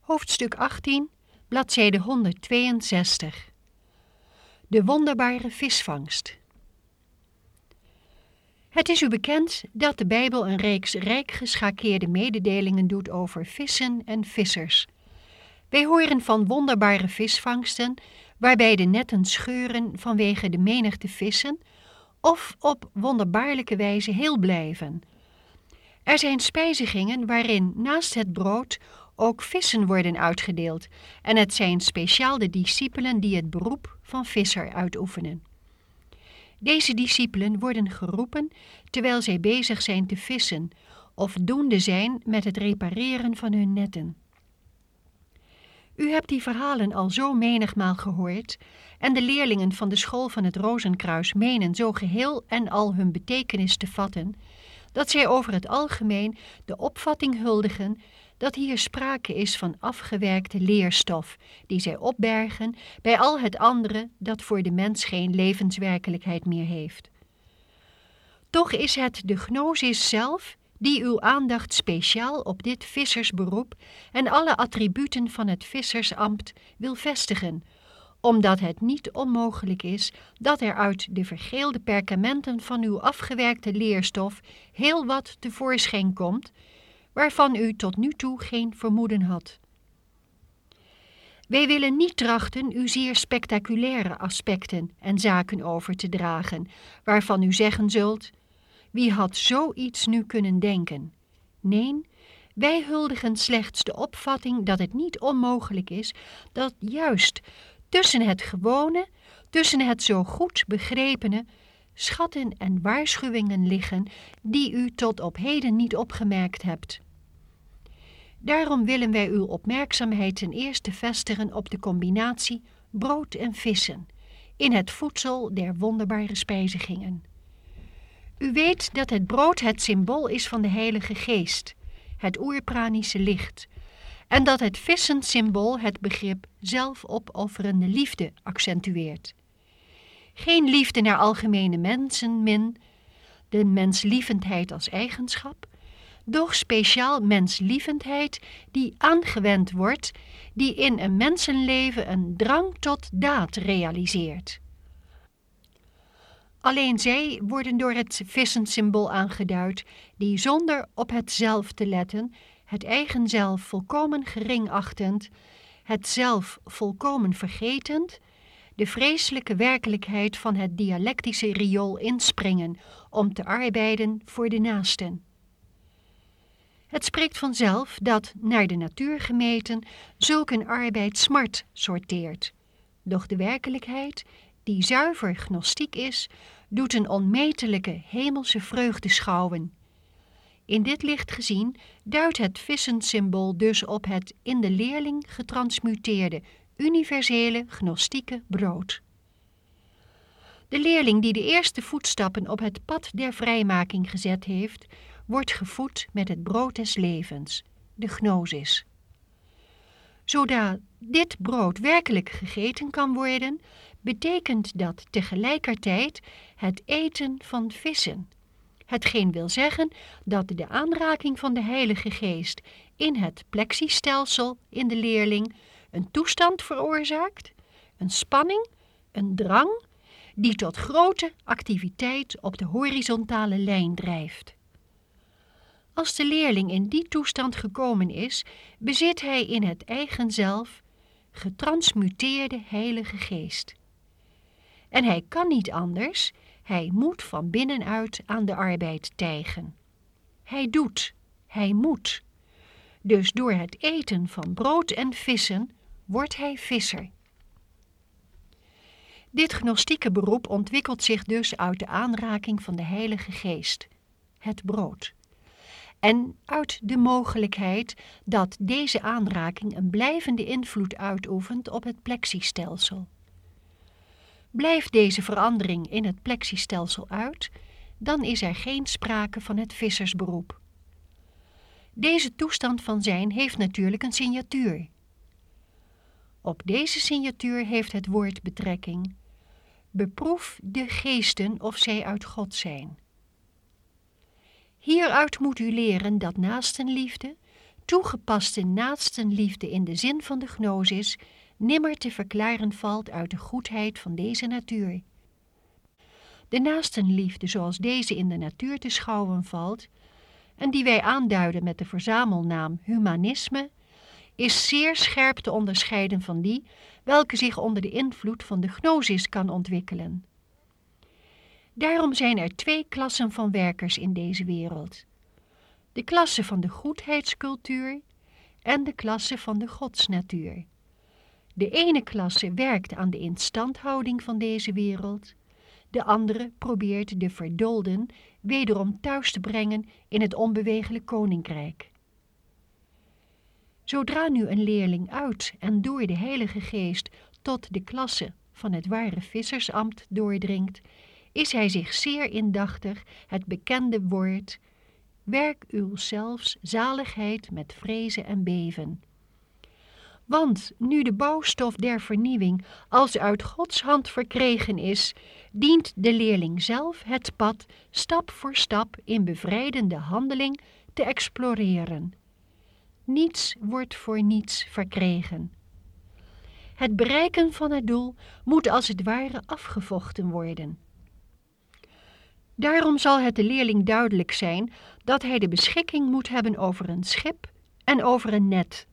Hoofdstuk 18, bladzijde 162. De wonderbare visvangst. Het is u bekend dat de Bijbel een reeks rijk geschakeerde mededelingen doet over vissen en vissers. Wij horen van wonderbare visvangsten, waarbij de netten scheuren vanwege de menigte vissen, of op wonderbaarlijke wijze heel blijven. Er zijn spijzigingen waarin naast het brood ook vissen worden uitgedeeld en het zijn speciaal de discipelen die het beroep van visser uitoefenen. Deze discipelen worden geroepen terwijl zij bezig zijn te vissen of doende zijn met het repareren van hun netten. U hebt die verhalen al zo menigmaal gehoord en de leerlingen van de school van het Rozenkruis menen zo geheel en al hun betekenis te vatten, dat zij over het algemeen de opvatting huldigen dat hier sprake is van afgewerkte leerstof, die zij opbergen bij al het andere dat voor de mens geen levenswerkelijkheid meer heeft. Toch is het de gnosis zelf die uw aandacht speciaal op dit vissersberoep en alle attributen van het vissersambt wil vestigen, omdat het niet onmogelijk is dat er uit de vergeelde perkamenten van uw afgewerkte leerstof heel wat tevoorschijn komt, waarvan u tot nu toe geen vermoeden had. Wij willen niet trachten u zeer spectaculaire aspecten en zaken over te dragen, waarvan u zeggen zult, wie had zoiets nu kunnen denken? Nee, wij huldigen slechts de opvatting dat het niet onmogelijk is dat juist tussen het gewone, tussen het zo goed begrepene, schatten en waarschuwingen liggen die u tot op heden niet opgemerkt hebt. Daarom willen wij uw opmerkzaamheid ten eerste vestigen op de combinatie brood en vissen in het voedsel der wonderbare spijzigingen. U weet dat het brood het symbool is van de Heilige Geest, het oerpranische licht, en dat het vissensymbool het begrip zelfopofferende liefde accentueert. Geen liefde naar algemene mensen min, de menslievendheid als eigenschap, doch speciaal menslievendheid die aangewend wordt, die in een mensenleven een drang tot daad realiseert. Alleen zij worden door het vissensymbool aangeduid, die zonder op het zelf te letten, het eigen zelf volkomen geringachtend, het zelf volkomen vergetend, de vreselijke werkelijkheid van het dialectische riool inspringen om te arbeiden voor de naasten. Het spreekt vanzelf dat, naar de natuur gemeten, zulk een arbeid smart sorteert. Doch de werkelijkheid, die zuiver gnostiek is, doet een onmetelijke hemelse vreugde schouwen. In dit licht gezien duidt het vissensymbool dus op het in de leerling getransmuteerde, universele gnostieke brood. De leerling die de eerste voetstappen op het pad der vrijmaking gezet heeft, wordt gevoed met het brood des levens, de gnosis. Zodat dit brood werkelijk gegeten kan worden, betekent dat tegelijkertijd het eten van vissen. Hetgeen wil zeggen dat de aanraking van de Heilige Geest in het plexiestelsel in de leerling een toestand veroorzaakt, een spanning, een drang, die tot grote activiteit op de horizontale lijn drijft. Als de leerling in die toestand gekomen is, bezit hij in het eigen zelf getransmuteerde Heilige Geest. En hij kan niet anders, hij moet van binnenuit aan de arbeid tijgen. Hij doet, hij moet. Dus door het eten van brood en vissen wordt hij visser. Dit gnostieke beroep ontwikkelt zich dus uit de aanraking van de Heilige Geest, het brood en uit de mogelijkheid dat deze aanraking een blijvende invloed uitoefent op het plexiestelsel. Blijft deze verandering in het plexiestelsel uit, dan is er geen sprake van het vissersberoep. Deze toestand van zijn heeft natuurlijk een signatuur. Op deze signatuur heeft het woord betrekking. Beproef de geesten of zij uit God zijn. Hieruit moet u leren dat naastenliefde, toegepaste naastenliefde in de zin van de gnosis nimmer te verklaren valt uit de goedheid van deze natuur. De naastenliefde zoals deze in de natuur te schouwen valt, en die wij aanduiden met de verzamelnaam humanisme, is zeer scherp te onderscheiden van die welke zich onder de invloed van de gnosis kan ontwikkelen. Daarom zijn er twee klassen van werkers in deze wereld. De klasse van de goedheidscultuur en de klasse van de godsnatuur. De ene klasse werkt aan de instandhouding van deze wereld, de andere probeert de verdolden wederom thuis te brengen in het onbewegelijk koninkrijk. Zodra nu een leerling uit en door de Heilige Geest tot de klasse van het ware vissersambt doordringt, is hij zich zeer indachtig het bekende woord werk uw zelfs zaligheid met vrezen en beven. Want nu de bouwstof der vernieuwing als uit Gods hand verkregen is, dient de leerling zelf het pad stap voor stap in bevrijdende handeling te exploreren. Niets wordt voor niets verkregen. Het bereiken van het doel moet als het ware afgevochten worden. Daarom zal het de leerling duidelijk zijn dat hij de beschikking moet hebben over een schip en over een net,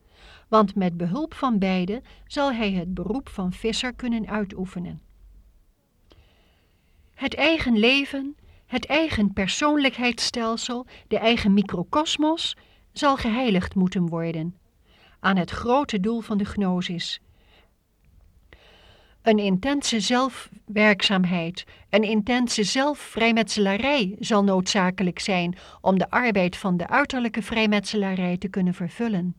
want met behulp van beide zal hij het beroep van visser kunnen uitoefenen. Het eigen leven, het eigen persoonlijkheidsstelsel, de eigen microcosmos zal geheiligd moeten worden aan het grote doel van de gnosis, een intense zelfwerkzaamheid, een intense zelfvrijmetselarij zal noodzakelijk zijn om de arbeid van de uiterlijke vrijmetselarij te kunnen vervullen.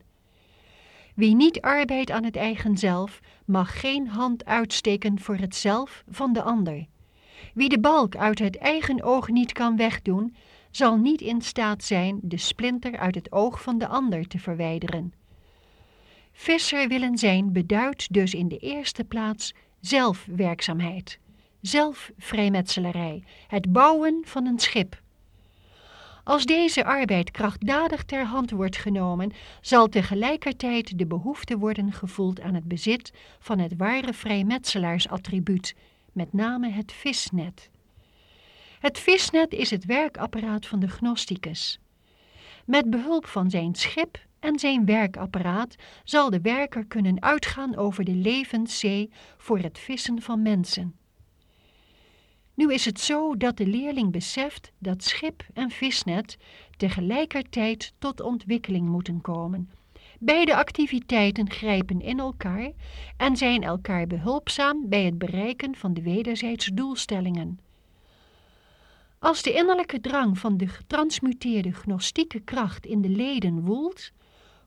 Wie niet arbeidt aan het eigen zelf, mag geen hand uitsteken voor het zelf van de ander. Wie de balk uit het eigen oog niet kan wegdoen, zal niet in staat zijn de splinter uit het oog van de ander te verwijderen. Visser willen zijn beduidt dus in de eerste plaats zelfwerkzaamheid, zelfvrijmetselarij, het bouwen van een schip. Als deze arbeid krachtdadig ter hand wordt genomen, zal tegelijkertijd de behoefte worden gevoeld aan het bezit van het ware vrijmetselaarsattribuut, met name het visnet. Het visnet is het werkapparaat van de gnosticus. Met behulp van zijn schip en zijn werkapparaat zal de werker kunnen uitgaan over de levenszee voor het vissen van mensen. Nu is het zo dat de leerling beseft dat schip en visnet tegelijkertijd tot ontwikkeling moeten komen. Beide activiteiten grijpen in elkaar en zijn elkaar behulpzaam bij het bereiken van de wederzijds doelstellingen. Als de innerlijke drang van de getransmuteerde gnostieke kracht in de leden woelt,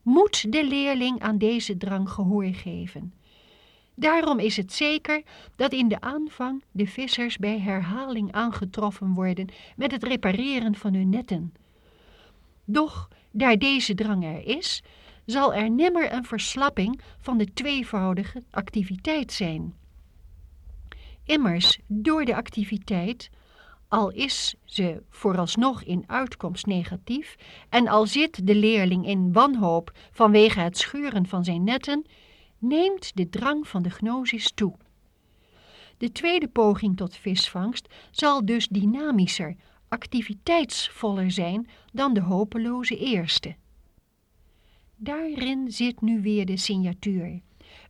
moet de leerling aan deze drang gehoor geven. Daarom is het zeker dat in de aanvang de vissers bij herhaling aangetroffen worden met het repareren van hun netten. Doch, daar deze drang er is, zal er nimmer een verslapping van de tweevoudige activiteit zijn. Immers, door de activiteit al is ze vooralsnog in uitkomst negatief en al zit de leerling in wanhoop vanwege het schuren van zijn netten, neemt de drang van de gnosis toe. De tweede poging tot visvangst zal dus dynamischer, activiteitsvoller zijn dan de hopeloze eerste. Daarin zit nu weer de signatuur.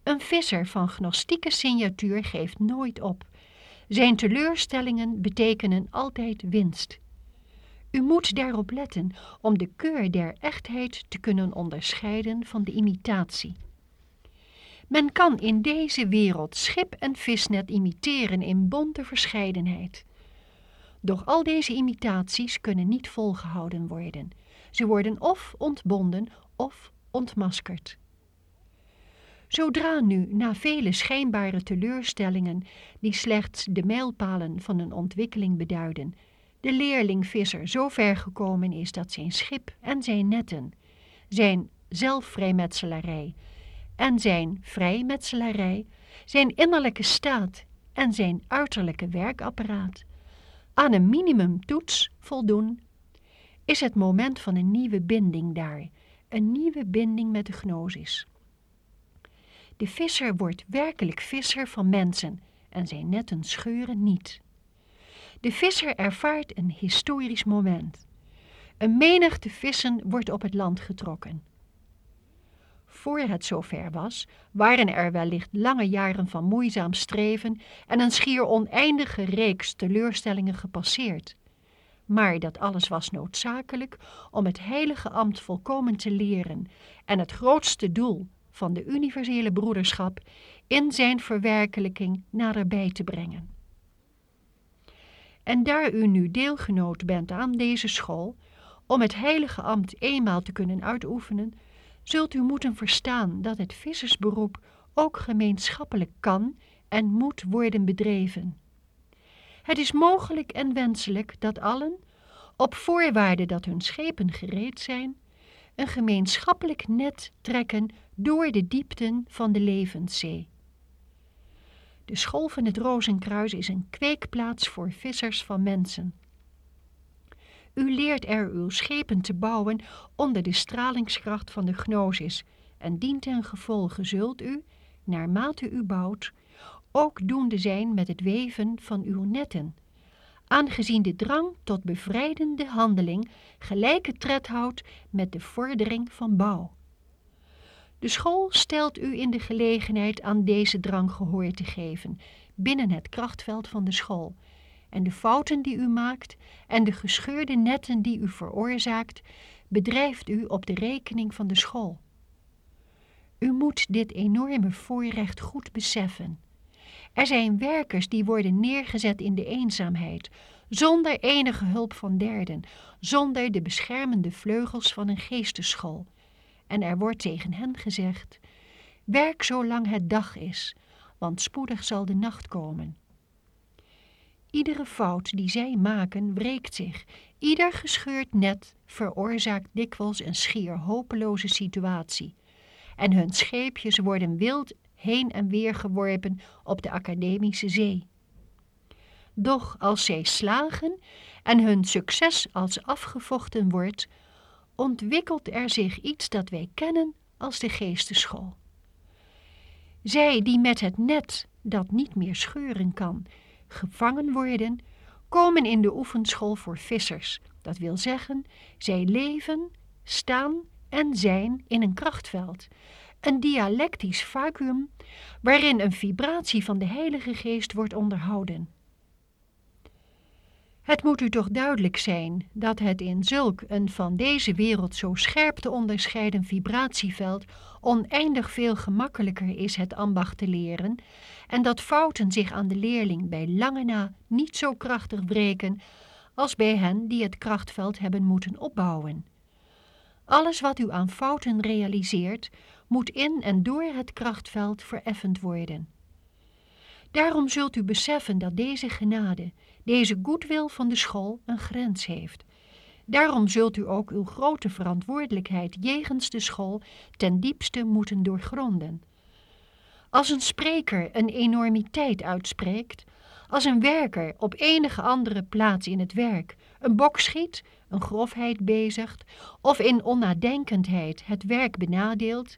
Een visser van gnostieke signatuur geeft nooit op. Zijn teleurstellingen betekenen altijd winst. U moet daarop letten om de keur der echtheid te kunnen onderscheiden van de imitatie. Men kan in deze wereld schip en visnet imiteren in bonte verscheidenheid. Doch al deze imitaties kunnen niet volgehouden worden. Ze worden of ontbonden of ontmaskerd. Zodra nu, na vele schijnbare teleurstellingen, die slechts de mijlpalen van een ontwikkeling beduiden, de leerling-visser zo ver gekomen is dat zijn schip en zijn netten, zijn zelfvrijmetselarij en zijn vrijmetselarij, zijn innerlijke staat en zijn uiterlijke werkapparaat aan een minimumtoets voldoen, is het moment van een nieuwe binding daar, een nieuwe binding met de gnosis. De visser wordt werkelijk visser van mensen en zijn netten scheuren niet. De visser ervaart een historisch moment. Een menigte vissen wordt op het land getrokken. Voor het zover was, waren er wellicht lange jaren van moeizaam streven en een schier oneindige reeks teleurstellingen gepasseerd. Maar dat alles was noodzakelijk om het heilige ambt volkomen te leren en het grootste doel van de universele broederschap in zijn verwerkelijking naderbij te brengen. En daar u nu deelgenoot bent aan deze school, om het heilige ambt eenmaal te kunnen uitoefenen, zult u moeten verstaan dat het vissersberoep ook gemeenschappelijk kan en moet worden bedreven. Het is mogelijk en wenselijk dat allen, op voorwaarde dat hun schepen gereed zijn, een gemeenschappelijk net trekken door de diepten van de levenszee. De school van het Rozenkruis is een kweekplaats voor vissers van mensen. U leert er uw schepen te bouwen onder de stralingskracht van de gnosis en dient ten gevolge zult u, naarmate u bouwt, ook doende zijn met het weven van uw netten, aangezien de drang tot bevrijdende handeling gelijke tred houdt met de vordering van bouw. De school stelt u in de gelegenheid aan deze drang gehoor te geven, binnen het krachtveld van de school. En de fouten die u maakt en de gescheurde netten die u veroorzaakt, bedrijft u op de rekening van de school. U moet dit enorme voorrecht goed beseffen. Er zijn werkers die worden neergezet in de eenzaamheid, zonder enige hulp van derden, zonder de beschermende vleugels van een geesteschool. En er wordt tegen hen gezegd, werk zolang het dag is, want spoedig zal de nacht komen. Iedere fout die zij maken wreekt zich. Ieder gescheurd net veroorzaakt dikwijls een schier hopeloze situatie. En hun scheepjes worden wild heen en weer geworpen op de academische zee. Doch als zij slagen en hun succes als afgevochten wordt, ontwikkelt er zich iets dat wij kennen als de geesteschool. Zij die met het net, dat niet meer scheuren kan, gevangen worden, komen in de oefenschool voor vissers. Dat wil zeggen, zij leven, staan en zijn in een krachtveld, een dialectisch vacuüm waarin een vibratie van de Heilige Geest wordt onderhouden. Het moet u toch duidelijk zijn dat het in zulk een van deze wereld zo scherp te onderscheiden vibratieveld oneindig veel gemakkelijker is het ambacht te leren en dat fouten zich aan de leerling bij lange na niet zo krachtig wreken als bij hen die het krachtveld hebben moeten opbouwen. Alles wat u aan fouten realiseert, moet in en door het krachtveld vereffend worden. Daarom zult u beseffen dat deze genade, deze goedwil van de school een grens heeft. Daarom zult u ook uw grote verantwoordelijkheid jegens de school ten diepste moeten doorgronden. Als een spreker een enormiteit uitspreekt, als een werker op enige andere plaats in het werk een bok schiet, een grofheid bezigt of in onnadenkendheid het werk benadeelt,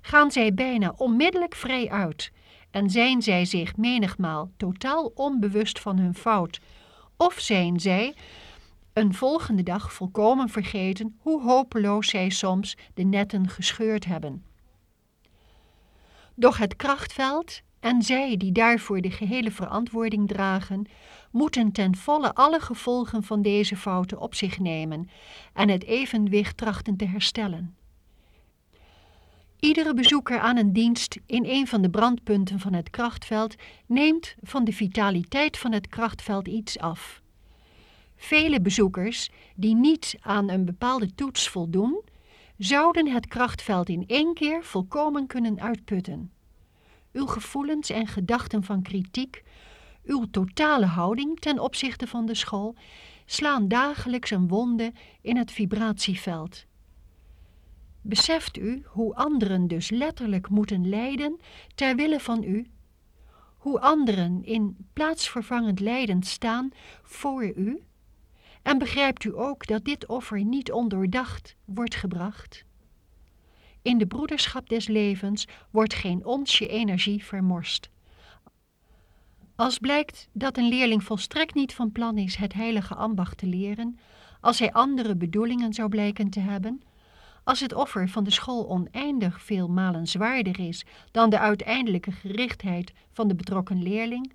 gaan zij bijna onmiddellijk vrij uit en zijn zij zich menigmaal totaal onbewust van hun fout, of zijn zij een volgende dag volkomen vergeten hoe hopeloos zij soms de netten gescheurd hebben. Doch het krachtveld en zij die daarvoor de gehele verantwoording dragen, moeten ten volle alle gevolgen van deze fouten op zich nemen en het evenwicht trachten te herstellen. Iedere bezoeker aan een dienst in een van de brandpunten van het krachtveld neemt van de vitaliteit van het krachtveld iets af. Vele bezoekers die niet aan een bepaalde toets voldoen, zouden het krachtveld in één keer volkomen kunnen uitputten. Uw gevoelens en gedachten van kritiek, uw totale houding ten opzichte van de school, slaan dagelijks een wonde in het vibratieveld. Beseft u hoe anderen dus letterlijk moeten lijden ter wille van u? Hoe anderen in plaatsvervangend lijden staan voor u? En begrijpt u ook dat dit offer niet ondoordacht wordt gebracht? In de broederschap des levens wordt geen onsje energie vermorst. Als blijkt dat een leerling volstrekt niet van plan is het heilige ambacht te leren, als hij andere bedoelingen zou blijken te hebben, als het offer van de school oneindig veel malen zwaarder is dan de uiteindelijke gerichtheid van de betrokken leerling,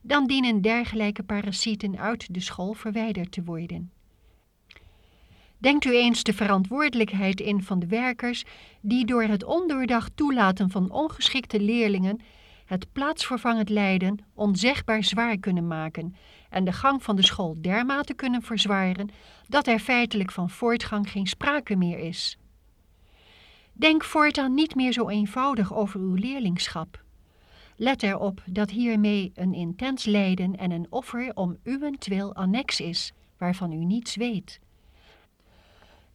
dan dienen dergelijke parasieten uit de school verwijderd te worden. Denkt u eens de verantwoordelijkheid in van de werkers die door het ondoordacht toelaten van ongeschikte leerlingen het plaatsvervangend lijden onzegbaar zwaar kunnen maken en de gang van de school dermate kunnen verzwaren dat er feitelijk van voortgang geen sprake meer is. Denk voortaan niet meer zo eenvoudig over uw leerlingschap. Let erop dat hiermee een intens lijden en een offer om uwentwil annex is, waarvan u niets weet.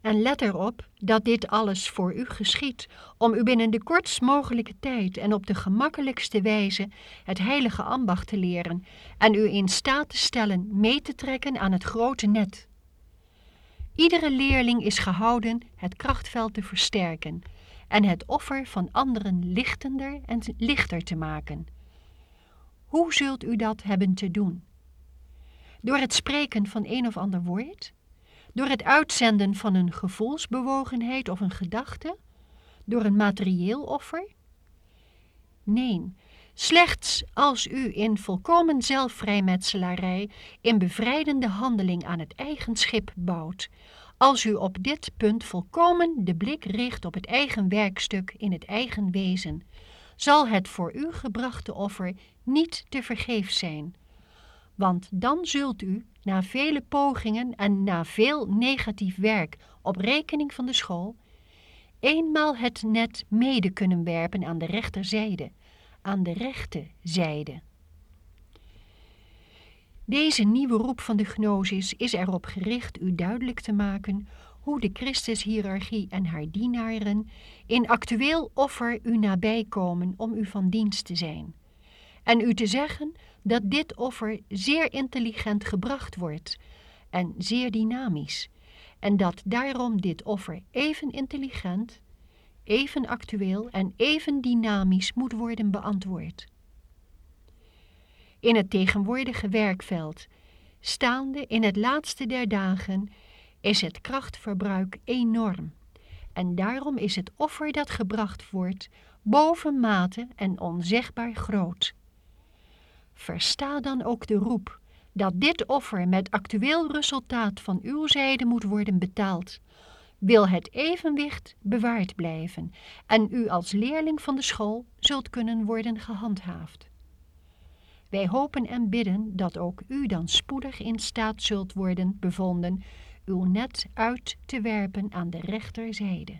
En let erop dat dit alles voor u geschiet, om u binnen de kortst mogelijke tijd en op de gemakkelijkste wijze het heilige ambacht te leren en u in staat te stellen mee te trekken aan het grote net. Iedere leerling is gehouden het krachtveld te versterken en het offer van anderen lichtender en lichter te maken. Hoe zult u dat hebben te doen? Door het spreken van een of ander woord? Door het uitzenden van een gevoelsbewogenheid of een gedachte? Door een materieel offer? Nee, slechts als u in volkomen zelfvrijmetselarij, in bevrijdende handeling aan het eigen schip bouwt, als u op dit punt volkomen de blik richt op het eigen werkstuk in het eigen wezen, zal het voor u gebrachte offer niet te vergeefs zijn. Want dan zult u, na vele pogingen en na veel negatief werk op rekening van de school, eenmaal het net mede kunnen werpen aan de rechterzijde, aan de rechte zijde. Deze nieuwe roep van de gnosis is erop gericht u duidelijk te maken hoe de Christushierarchie en haar dienaren in actueel offer u nabij komen om u van dienst te zijn. En u te zeggen dat dit offer zeer intelligent gebracht wordt en zeer dynamisch, en dat daarom dit offer even intelligent, even actueel en even dynamisch moet worden beantwoord. In het tegenwoordige werkveld, staande in het laatste der dagen, is het krachtverbruik enorm. En daarom is het offer dat gebracht wordt bovenmate en onzegbaar groot. Versta dan ook de roep dat dit offer met actueel resultaat van uw zijde moet worden betaald. Wil het evenwicht bewaard blijven en u als leerling van de school zult kunnen worden gehandhaafd. Wij hopen en bidden dat ook u dan spoedig in staat zult worden bevonden uw net uit te werpen aan de rechterzijde.